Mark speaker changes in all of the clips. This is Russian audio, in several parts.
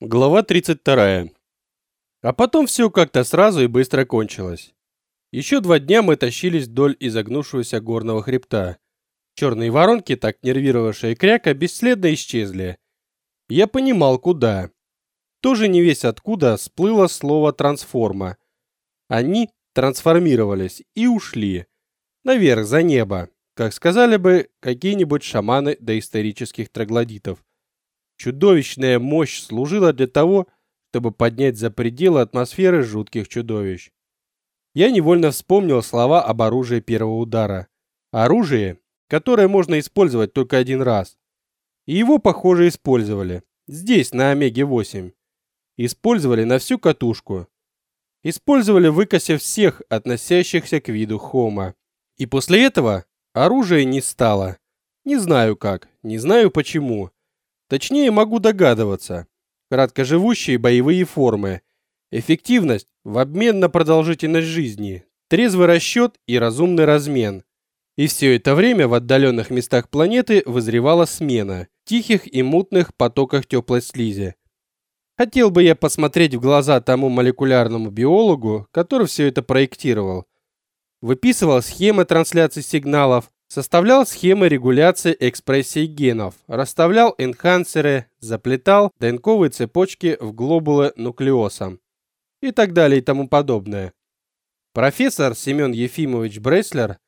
Speaker 1: Глава 32. А потом все как-то сразу и быстро кончилось. Еще два дня мы тащились вдоль изогнувшегося горного хребта. Черные воронки, так нервировавшие кряка, бесследно исчезли. Я понимал, куда. Тоже не весь откуда всплыло слово «трансформа». Они трансформировались и ушли. Наверх, за небо, как сказали бы какие-нибудь шаманы доисторических троглодитов. Чудовищная мощь служила для того, чтобы поднять за пределы атмосферы жутких чудовищ. Я невольно вспомнил слова об оружии первого удара. Оружие, которое можно использовать только один раз. И его, похоже, использовали. Здесь, на Омеге-8. Использовали на всю катушку. Использовали выкосив всех, относящихся к виду Хома. И после этого оружие не стало. Не знаю как, не знаю почему. Точнее, могу догадываться. Краткоживущие боевые формы, эффективность в обмен на продолжительность жизни, трезвый расчет и разумный размен. И все это время в отдаленных местах планеты вызревала смена тихих и мутных потоках теплой слизи. Хотел бы я посмотреть в глаза тому молекулярному биологу, который все это проектировал. Выписывал схемы трансляции сигналов, Составлял схемы регуляции экспрессии генов, расставлял энхансеры, заплетал ДНКовые цепочки в глобулы нуклеоса и так далее и тому подобное. Профессор Семен Ефимович Бреслер,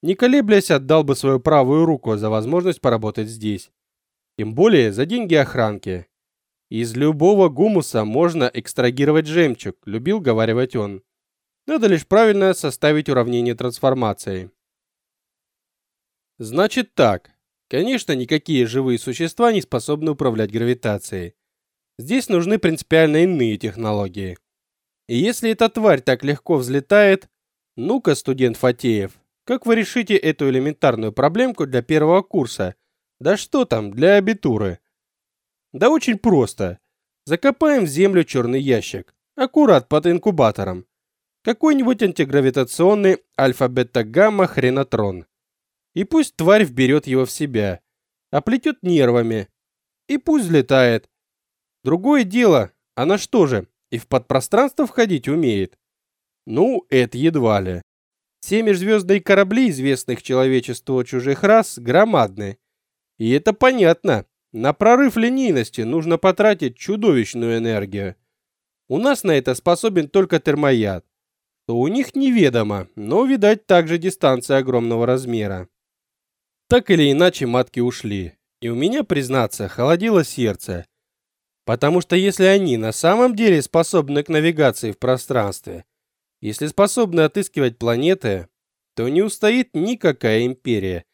Speaker 1: не колеблясь, отдал бы свою правую руку за возможность поработать здесь. Тем более за деньги охранки. Из любого гумуса можно экстрагировать жемчуг, любил говаривать он. Надо лишь правильно составить уравнение трансформации. Значит так. Конечно, никакие живые существа не способны управлять гравитацией. Здесь нужны принципиально иные технологии. И если эта тварь так легко взлетает, ну-ка, студент Фатеев, как вы решите эту элементарную проблемку для первого курса? Да что там, для абитуры? Да очень просто. Закопаем в землю черный ящик, аккурат под инкубатором. Какой-нибудь антигравитационный альфа-бета-гамма-хренотрон. И пусть тварь вберет его в себя, оплетет нервами. И пусть взлетает. Другое дело, она что же, и в подпространство входить умеет? Ну, это едва ли. Все межзвездные корабли, известных человечеству чужих рас, громадны. И это понятно. На прорыв линейности нужно потратить чудовищную энергию. У нас на это способен только термояд. То у них неведомо, но, видать, также дистанция огромного размера. Так или иначе матки ушли, и у меня, признаться, холодило сердце. Потому что если они на самом деле способны к навигации в пространстве, если способны отыскивать планеты, то не устоит никакая империя,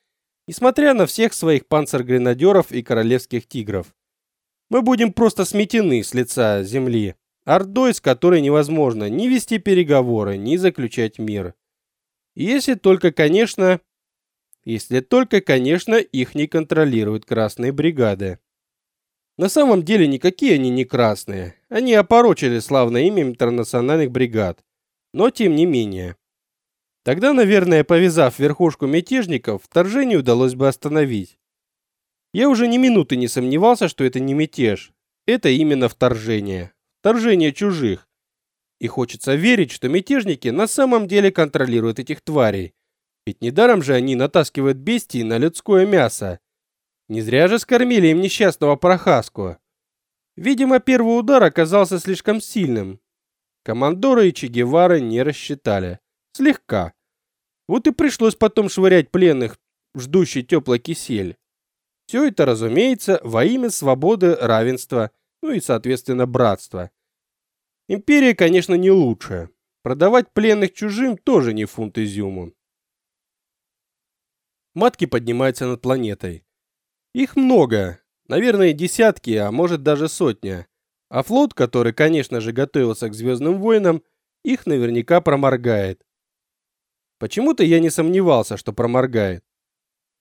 Speaker 1: несмотря на всех своих панцергренадеров и королевских тигров. Мы будем просто сметены с лица земли, ордой, с которой невозможно ни вести переговоры, ни заключать мир. Если только, конечно, если только, конечно, их не контролируют красные бригады. На самом деле никакие они не красные. Они опорочили славное имя интернациональных бригад. Но тем не менее. Тогда, наверное, повязав верхушку мятежников, вторжение удалось бы остановить. Я уже ни минуты не сомневался, что это не мятеж. Это именно вторжение. Вторжение чужих. И хочется верить, что мятежники на самом деле контролируют этих тварей, ведь недаром же они натаскивают бестии на людское мясо. Не зря же скормили им несчастного прохаску. Видимо, первый удар оказался слишком сильным. Командоры и Че Гевары не рассчитали. Слегка. Вот и пришлось потом швырять пленных в ждущий теплый кисель. Все это, разумеется, во имя свободы, равенства, ну и, соответственно, братства. Империя, конечно, не лучшая. Продавать пленных чужим тоже не фунт изюму матки поднимаются над планетой. Их много, наверное, десятки, а может даже сотня. А флот, который, конечно же, готовился к Звездным войнам, их наверняка проморгает. Почему-то я не сомневался, что проморгает.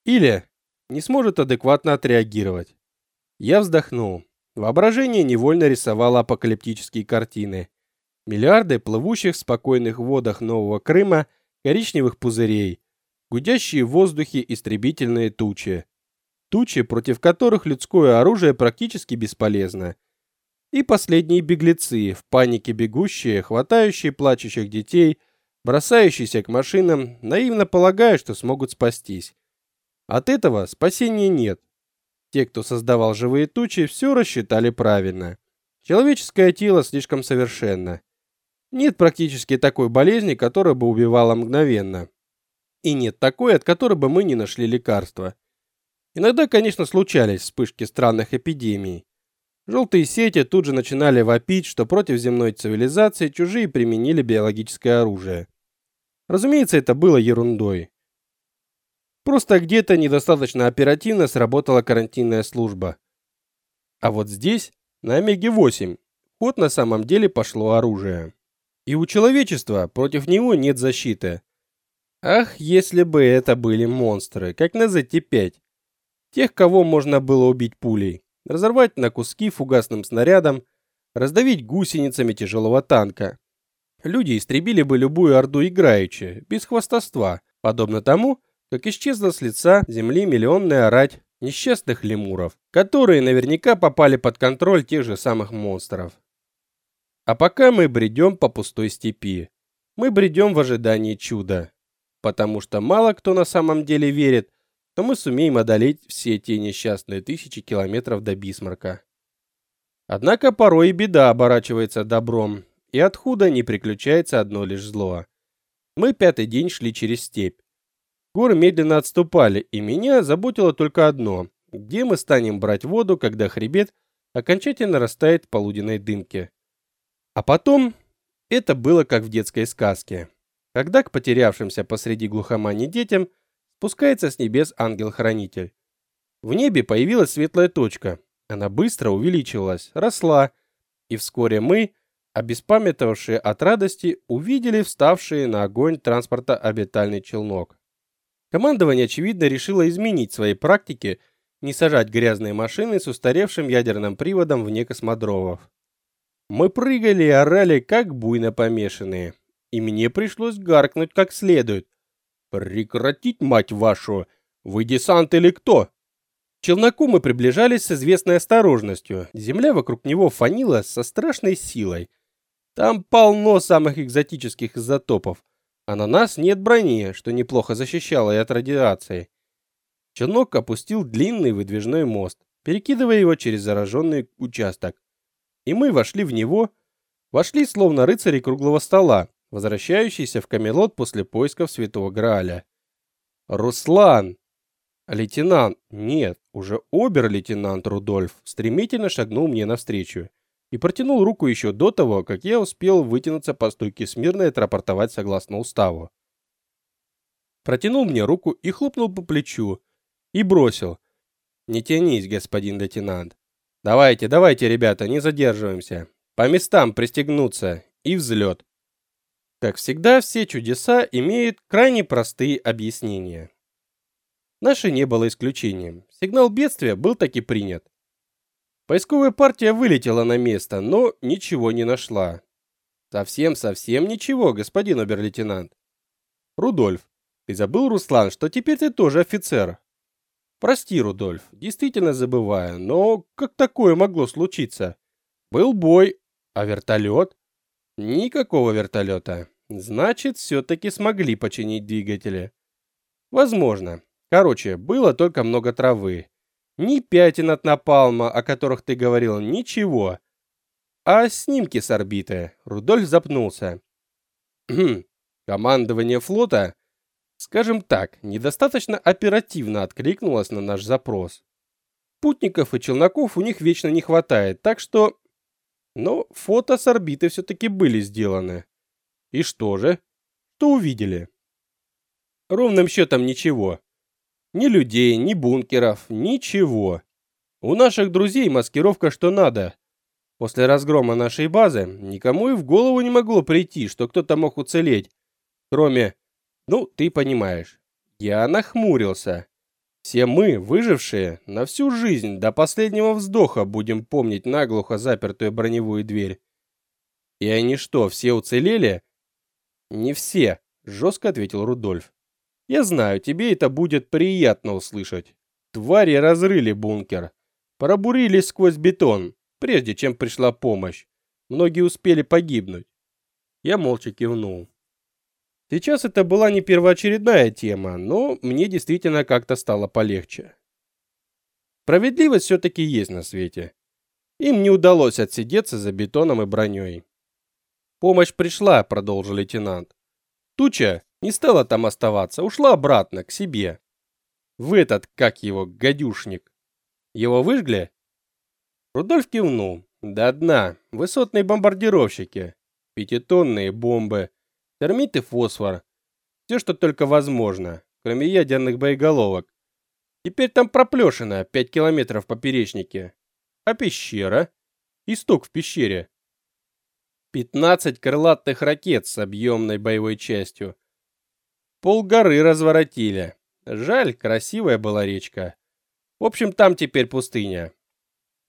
Speaker 1: Или не сможет адекватно отреагировать. Я вздохнул. Воображение невольно рисовало апокалиптические картины. Миллиарды плывущих в спокойных водах Нового Крыма коричневых пузырей, гудящие в воздухе истребительные тучи. Тучи, против которых людское оружие практически бесполезно. И последние беглецы, в панике бегущие, хватающие плачущих детей, бросающиеся к машинам, наивно полагая, что смогут спастись. От этого спасения нет. Те, кто создавал живые тучи, все рассчитали правильно. Человеческое тело слишком совершенно. Нет практически такой болезни, которая бы убивала мгновенно. И нет такой, от которой бы мы не нашли лекарства. Иногда, конечно, случались вспышки странных эпидемий. Желтые сети тут же начинали вопить, что против земной цивилизации чужие применили биологическое оружие. Разумеется, это было ерундой. Просто где-то недостаточно оперативно сработала карантинная служба. А вот здесь, на Омеге-8, ход на самом деле пошло оружие. И у человечества против него нет защиты. Ах, если бы это были монстры, как на ZT-5. Тех, кого можно было убить пулей разорвать на куски фугасным снарядом, раздавить гусеницами тяжелого танка. Люди истребили бы любую орду играючи, без хвастовства, подобно тому, как исчезла с лица земли миллионная рать несчастных лемуров, которые наверняка попали под контроль тех же самых монстров. А пока мы бредем по пустой степи. Мы бредем в ожидании чуда, потому что мало кто на самом деле верит, то мы сумеем одолеть все те несчастные тысячи километров до Бисмарка. Однако порой и беда оборачивается добром, и от худа не приключается одно лишь зло. Мы пятый день шли через степь. Горы медленно отступали, и меня заботило только одно: где мы станем брать воду, когда хребет окончательно растает в полуденной дымке. А потом это было как в детской сказке, когда к потерявшимся посреди глухомани детям спускается с небес ангел-хранитель. В небе появилась светлая точка. Она быстро увеличивалась, росла, и вскоре мы, обеспамятовавшие от радости, увидели вставший на огонь транспорта обитальный челнок. Командование, очевидно, решило изменить свои практики, не сажать грязные машины с устаревшим ядерным приводом вне космодромов. Мы прыгали и орали, как буйно помешанные, и мне пришлось гаркнуть как следует, Прекратить, мать вашу! Вы десант или кто? К челноку мы приближались с известной осторожностью. Земля вокруг него фанила со страшной силой. Там полно самых экзотических изотопов, а на нас нет брони, что неплохо защищало и от радиации. Челнок опустил длинный выдвижной мост, перекидывая его через зараженный участок. И мы вошли в него, вошли словно рыцари круглого стола, возвращающийся в Камелот после поисков Святого Грааля. Руслан! Лейтенант, нет, уже обер-лейтенант Рудольф стремительно шагнул мне навстречу и протянул руку еще до того, как я успел вытянуться по стойке смирно и отрапортовать согласно уставу. Протянул мне руку и хлопнул по плечу и бросил: "Не тянись, господин лейтенант. Давайте, давайте, ребята, не задерживаемся. По местам пристегнуться и взлет. Как всегда, все чудеса имеют крайне простые объяснения. Наше не было исключением. Сигнал бедствия был таки принят. Поисковая партия вылетела на место, но ничего не нашла. Совсем-совсем ничего, господин обер-лейтенант. Рудольф, ты забыл, Руслан, что теперь ты тоже офицер? Прости, Рудольф, действительно забываю, но как такое могло случиться? Был бой, а вертолет? Никакого вертолета. Значит, все-таки смогли починить двигатели. Возможно. Короче, было только много травы. Ни пятен от напалма, о которых ты говорил, ничего. А снимки с орбиты. Рудольф запнулся. Командование флота, скажем так, недостаточно оперативно откликнулось на наш запрос. Путников и челноков у них вечно не хватает, так что но фото с орбиты все-таки были сделаны. И что же? Что увидели? Ровным счетом ничего. Ни людей, ни бункеров, ничего. У наших друзей маскировка что надо. После разгрома нашей базы никому и в голову не могло прийти, что кто-то мог уцелеть. Кроме... Ну, ты понимаешь. Я нахмурился. Все мы, выжившие, на всю жизнь до последнего вздоха будем помнить наглухо запертую броневую дверь. И они что, все уцелели? Не все, жестко ответил Рудольф. Я знаю, тебе это будет приятно услышать. Твари разрыли бункер, пробурили сквозь бетон, прежде чем пришла помощь. Многие успели погибнуть. Я молча кивнул. Сейчас это была не первоочередная тема, но мне действительно как-то стало полегче. Справедливость все-таки есть на свете. Им не удалось отсидеться за бетоном и броней. «Помощь пришла», — продолжил лейтенант. «Туча не стала там оставаться, ушла обратно, к себе. В этот, как его, гадюшник. Его выжгли?» Рудольф кивнул. «До дна. Высотные бомбардировщики. Пятитонные бомбы. Термит и фосфор. Все, что только возможно, кроме ядерных боеголовок. Теперь там проплешина, 5 километров поперечнике. А пещера? Исток в пещере. 15 крылатых ракет с объемной боевой частью. Пол горы разворотили. Жаль, красивая была речка. В общем, там теперь пустыня.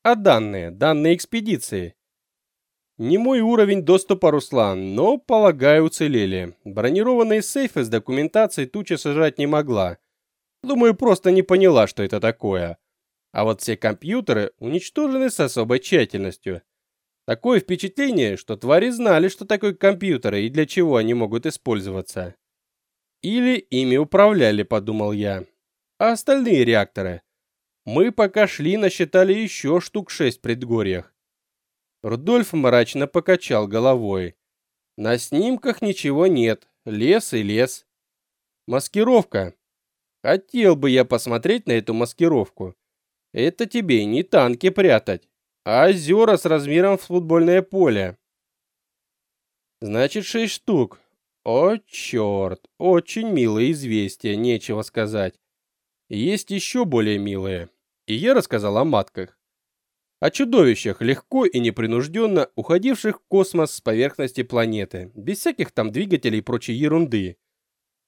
Speaker 1: А данные, данные экспедиции. Не мой уровень доступа, Руслан, но, полагаю, уцелели. Бронированные сейфы с документацией туча сажать не могла. Думаю, просто не поняла, что это такое. А вот все компьютеры уничтожены с особой тщательностью. Такое впечатление, что твари знали, что такое компьютеры и для чего они могут использоваться. Или ими управляли, подумал я. А остальные реакторы? Мы пока шли, насчитали еще штук шесть в предгорьях. Рудольф мрачно покачал головой. На снимках ничего нет, лес и лес. Маскировка. Хотел бы я посмотреть на эту маскировку. Это тебе не танки прятать, а озера с размером в футбольное поле. Значит, шесть штук. О, черт, очень милое известие, нечего сказать. Есть еще более милые. И я рассказал о матках о чудовищах, легко и непринужденно уходивших в космос с поверхности планеты, без всяких там двигателей и прочей ерунды.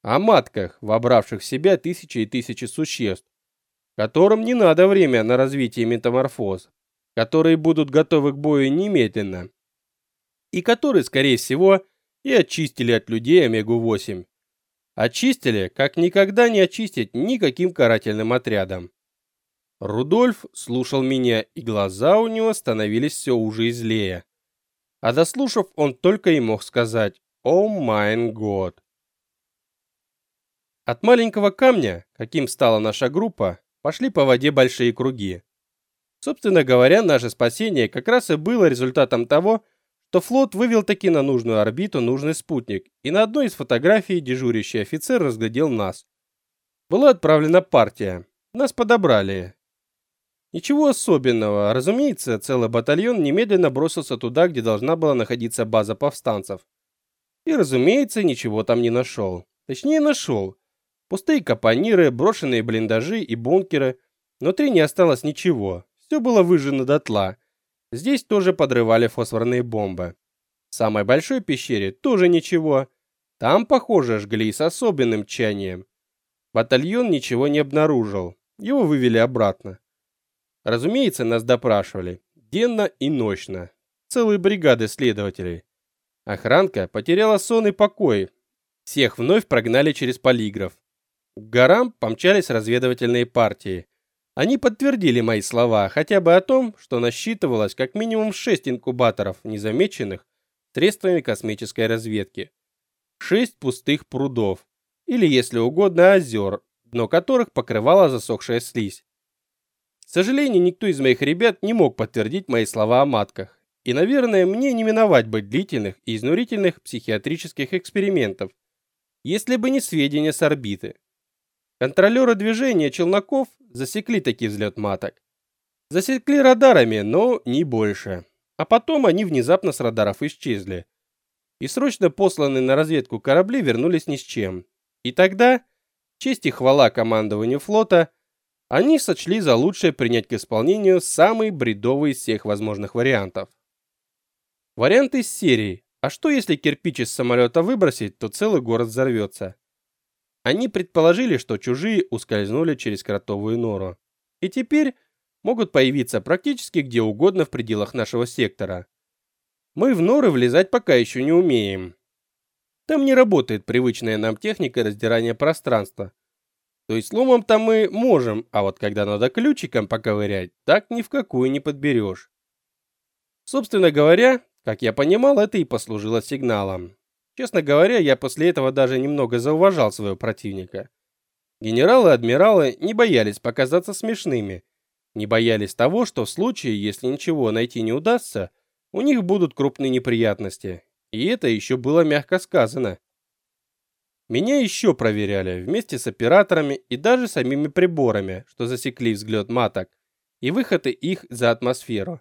Speaker 1: О матках, вобравших в себя тысячи и тысячи существ, которым не надо время на развитие метаморфоз, которые будут готовы к бою немедленно, и которые, скорее всего, и очистили от людей Омегу-8. Очистили, как никогда не очистить никаким карательным отрядом. Рудольф слушал меня, и глаза у него становились все уже и злее. А дослушав, он только и мог сказать «О майн год». От маленького камня, каким стала наша группа, пошли по воде большие круги. Собственно говоря, наше спасение как раз и было результатом того, что флот вывел таки на нужную орбиту нужный спутник, и на одной из фотографий дежурящий офицер разглядел нас. Была отправлена партия. Нас подобрали, Ничего особенного. Разумеется, целый батальон немедленно бросился туда, где должна была находиться база повстанцев. И, разумеется, ничего там не нашел. Точнее, нашел. Пустые капониры, брошенные блиндажи и бункеры. Внутри не осталось ничего. Все было выжжено дотла. Здесь тоже подрывали фосфорные бомбы. В самой большой пещере тоже ничего. Там, похоже, жгли с особенным тчанием. Батальон ничего не обнаружил. Его вывели обратно. Разумеется, нас допрашивали. Денно и ночно. Целые бригады следователей. Охранка потеряла сон и покой. Всех вновь прогнали через полиграф. К горам помчались разведывательные партии. Они подтвердили мои слова хотя бы о том, что насчитывалось как минимум шесть инкубаторов, незамеченных средствами космической разведки. Шесть пустых прудов, или, если угодно, озер, дно которых покрывала засохшая слизь. К сожалению, никто из моих ребят не мог подтвердить мои слова о матках. И, наверное, мне не миновать бы длительных и изнурительных психиатрических экспериментов, если бы не сведения с орбиты. Контролеры движения челноков засекли таки взлет маток. Засекли радарами, но не больше. А потом они внезапно с радаров исчезли. И срочно посланные на разведку корабли вернулись ни с чем. И тогда, честь и хвала командованию флота, они сочли за лучшее принять к исполнению самый бредовый из всех возможных вариантов. Вариант из серии «А что если кирпич из самолета выбросить, то целый город взорвется?» Они предположили, что чужие ускользнули через кротовую нору. И теперь могут появиться практически где угодно в пределах нашего сектора. Мы в норы влезать пока еще не умеем. Там не работает привычная нам техника раздирания пространства, то есть ломом-то мы можем, а вот когда надо ключиком поковырять, так ни в какую не подберешь. Собственно говоря, как я понимал, это и послужило сигналом. Честно говоря, я после этого даже немного зауважал своего противника. Генералы и адмиралы не боялись показаться смешными, не боялись того, что в случае, если ничего найти не удастся, у них будут крупные неприятности. И это еще было мягко сказано. Меня еще проверяли вместе с операторами и даже самими приборами, что засекли взгляд маток и выходы их за атмосферу.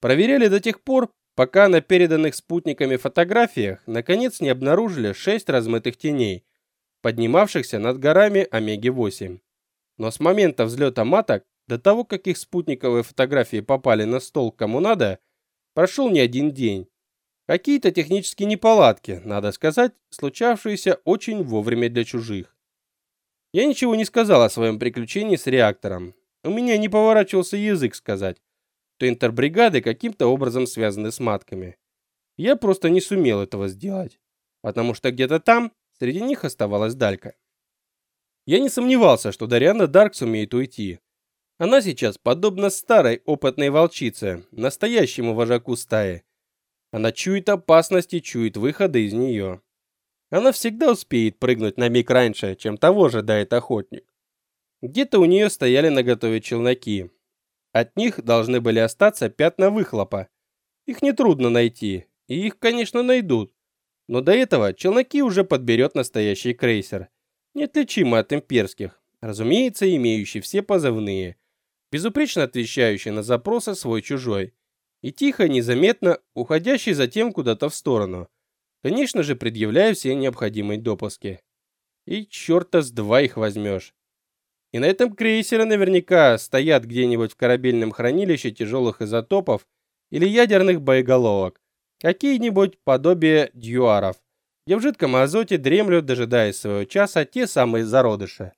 Speaker 1: Проверяли до тех пор, пока на переданных спутниками фотографиях наконец не обнаружили шесть размытых теней, поднимавшихся над горами Омеги-8. Но с момента взлета маток до того, как их спутниковые фотографии попали на стол кому надо, прошел не один день. Какие-то технические неполадки, надо сказать, случавшиеся очень вовремя для чужих. Я ничего не сказал о своем приключении с реактором. У меня не поворачивался язык сказать, что интербригады каким-то образом связаны с матками. Я просто не сумел этого сделать, потому что где-то там среди них оставалась Далька. Я не сомневался, что Дариана Дарк сумеет уйти. Она сейчас подобна старой опытной волчице, настоящему вожаку стаи, она чует опасность и чует выходы из нее. Она всегда успеет прыгнуть на миг раньше, чем того ожидает охотник. Где-то у нее стояли наготове челноки. От них должны были остаться пятна выхлопа. Их нетрудно найти, и их, конечно, найдут. Но до этого челноки уже подберет настоящий крейсер, неотличимый от имперских, разумеется, имеющий все позывные, безупречно отвечающий на запросы свой-чужой и тихо, незаметно уходящий затем куда-то в сторону. Конечно же, предъявляя все необходимые допуски. И черта с два их возьмешь. И на этом крейсере наверняка стоят где-нибудь в корабельном хранилище тяжелых изотопов или ядерных боеголовок, какие-нибудь подобие дьюаров, где в жидком азоте дремлют, дожидаясь своего часа, те самые зародыши.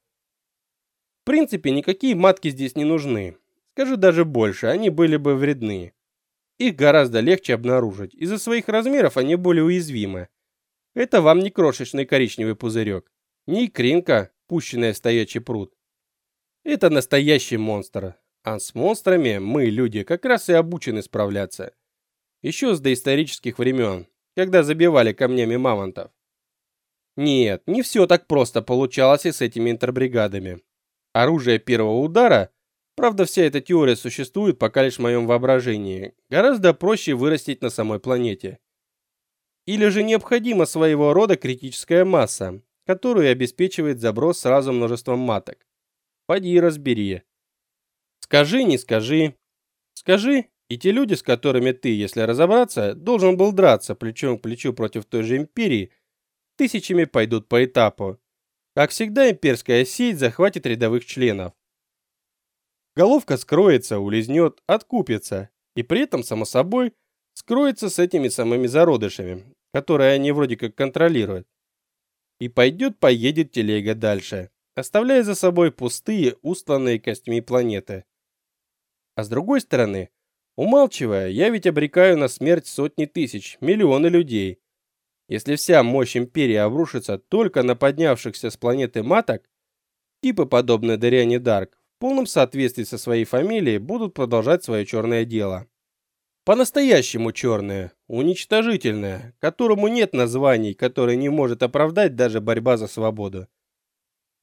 Speaker 1: В принципе, никакие матки здесь не нужны. Скажу даже больше, они были бы вредны. Их гораздо легче обнаружить. Из-за своих размеров они более уязвимы. Это вам не крошечный коричневый пузырек, не икринка, пущенная в стоячий пруд. Это настоящий монстр. А с монстрами мы, люди, как раз и обучены справляться. Еще с доисторических времен, когда забивали камнями мамонтов. Нет, не все так просто получалось и с этими интербригадами. Оружие первого удара Правда, вся эта теория существует пока лишь в моем воображении. Гораздо проще вырастить на самой планете. Или же необходима своего рода критическая масса, которую обеспечивает заброс сразу множеством маток. Поди разбери. Скажи, не скажи. Скажи, и те люди, с которыми ты, если разобраться, должен был драться плечом к плечу против той же империи, тысячами пойдут по этапу. Как всегда, имперская сеть захватит рядовых членов. Головка скроется, улизнет, откупится. И при этом, само собой, скроется с этими самыми зародышами, которые они вроде как контролируют. И пойдет-поедет телега дальше, оставляя за собой пустые, устланные костями планеты. А с другой стороны, умалчивая, я ведь обрекаю на смерть сотни тысяч, миллионы людей. Если вся мощь империи обрушится только на поднявшихся с планеты маток, типы подобные Дариане Дарк, полном соответствии со своей фамилией будут продолжать свое черное дело. По-настоящему черное, уничтожительное, которому нет названий, которое не может оправдать даже борьба за свободу.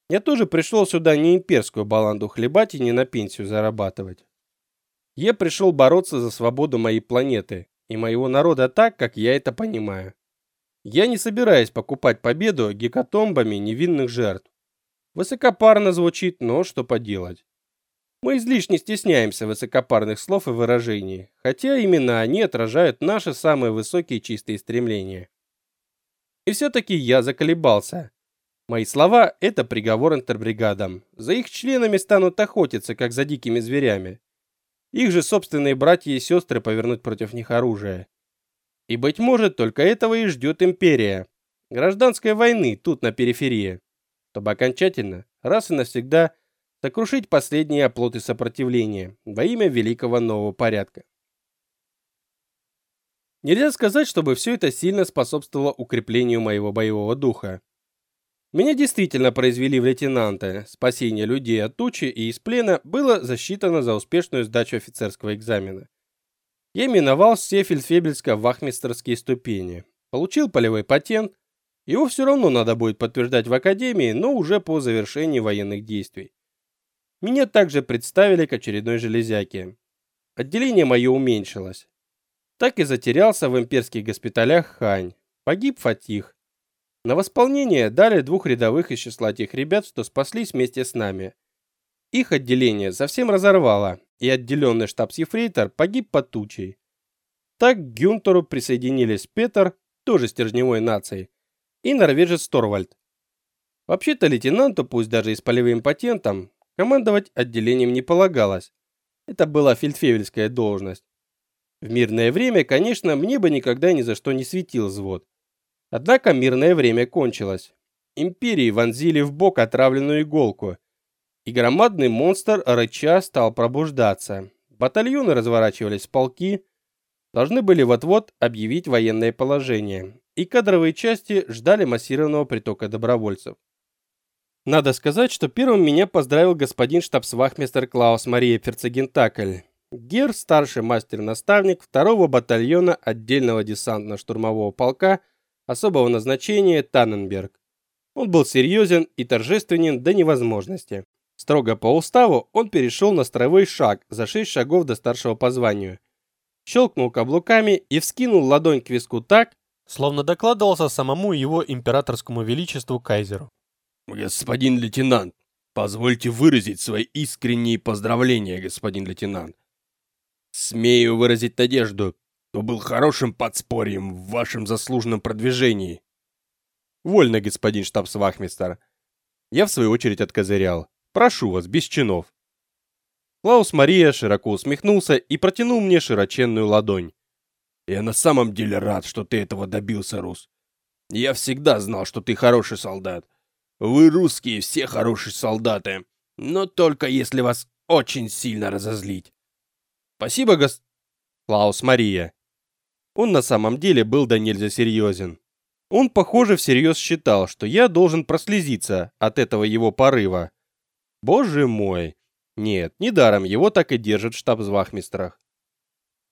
Speaker 1: Я тоже пришел сюда не имперскую баланду хлебать и не на пенсию зарабатывать. Я пришел бороться за свободу моей планеты и моего народа так, как я это понимаю. Я не собираюсь покупать победу гекатомбами невинных жертв. Высокопарно звучит, но что поделать. Мы излишне стесняемся высокопарных слов и выражений, хотя именно они отражают наши самые высокие чистые стремления. И все-таки я заколебался. Мои слова – это приговор интербригадам. За их членами станут охотиться, как за дикими зверями. Их же собственные братья и сестры повернуть против них оружие. И, быть может, только этого и ждет империя. Гражданской войны тут на периферии чтобы окончательно, раз и навсегда, сокрушить последние оплоты сопротивления во имя великого нового порядка. Нельзя сказать, чтобы все это сильно способствовало укреплению моего боевого духа. Меня действительно произвели в лейтенанта. Спасение людей от тучи и из плена было засчитано за успешную сдачу офицерского экзамена. Я миновал все фельдфебельско-вахмистерские ступени, получил полевой патент, его все равно надо будет подтверждать в академии, но уже по завершении военных действий. Меня также представили к очередной железяке. Отделение мое уменьшилось. Так и затерялся в имперских госпиталях Хань. Погиб Фатих. На восполнение дали двух рядовых из числа тех ребят, что спаслись вместе с нами. Их отделение совсем разорвало, и отделенный штабс-ефрейтор погиб под тучей. Так к Гюнтеру присоединились Петр, тоже стержневой нации, и норвежец Торвальд. Вообще-то лейтенанту, пусть даже и с полевым патентом, командовать отделением не полагалось. Это была фельдфебельская должность. В мирное время, конечно, мне бы никогда ни за что не светил взвод. Однако мирное время кончилось. Империи вонзили в бок отравленную иголку, и громадный монстр рыча стал пробуждаться. Батальоны разворачивались в полки, должны были вот-вот объявить военное положение, и кадровые части ждали массированного притока добровольцев. Надо сказать, что первым меня поздравил господин штабсвахмистер Клаус Мария Ферцегентакль. Гер, старший мастер-наставник второго батальона отдельного десантно-штурмового полка особого назначения Танненберг. Он был серьезен и торжественен до невозможности. Строго по уставу он перешел на строевой шаг за шесть шагов до старшего по званию. Щелкнул каблуками и вскинул ладонь к виску так,
Speaker 2: словно докладывался самому его императорскому величеству кайзеру.
Speaker 3: «Господин лейтенант, позвольте выразить свои искренние поздравления, господин лейтенант. Смею выразить надежду, то был хорошим подспорьем в вашем заслуженном продвижении».
Speaker 1: «Вольно, господин штабс-вахмистер». Я в свою очередь откозырял. «Прошу вас, без чинов». Клаус Мария широко усмехнулся и протянул мне широченную ладонь.
Speaker 3: «Я на самом деле рад, что ты этого добился, Рус. Я всегда знал, что ты хороший солдат. Вы, русские, все хорошие солдаты, но только если вас очень сильно разозлить».
Speaker 1: «Спасибо, гос...» Клаус Мария. Он на самом деле был да нельзя серьезен. Он, похоже, всерьез считал, что я должен прослезиться от этого его порыва. Боже мой! Нет, недаром его так и держат в штаб-вахмистрах.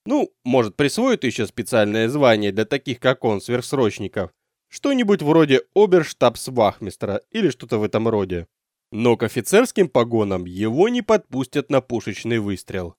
Speaker 1: Ну, может, присвоит еще специальное звание для таких, как он, сверхсрочников. Что-нибудь вроде оберштабс-вахмистра или что-то в этом роде. Но к офицерским погонам его не подпустят на пушечный выстрел.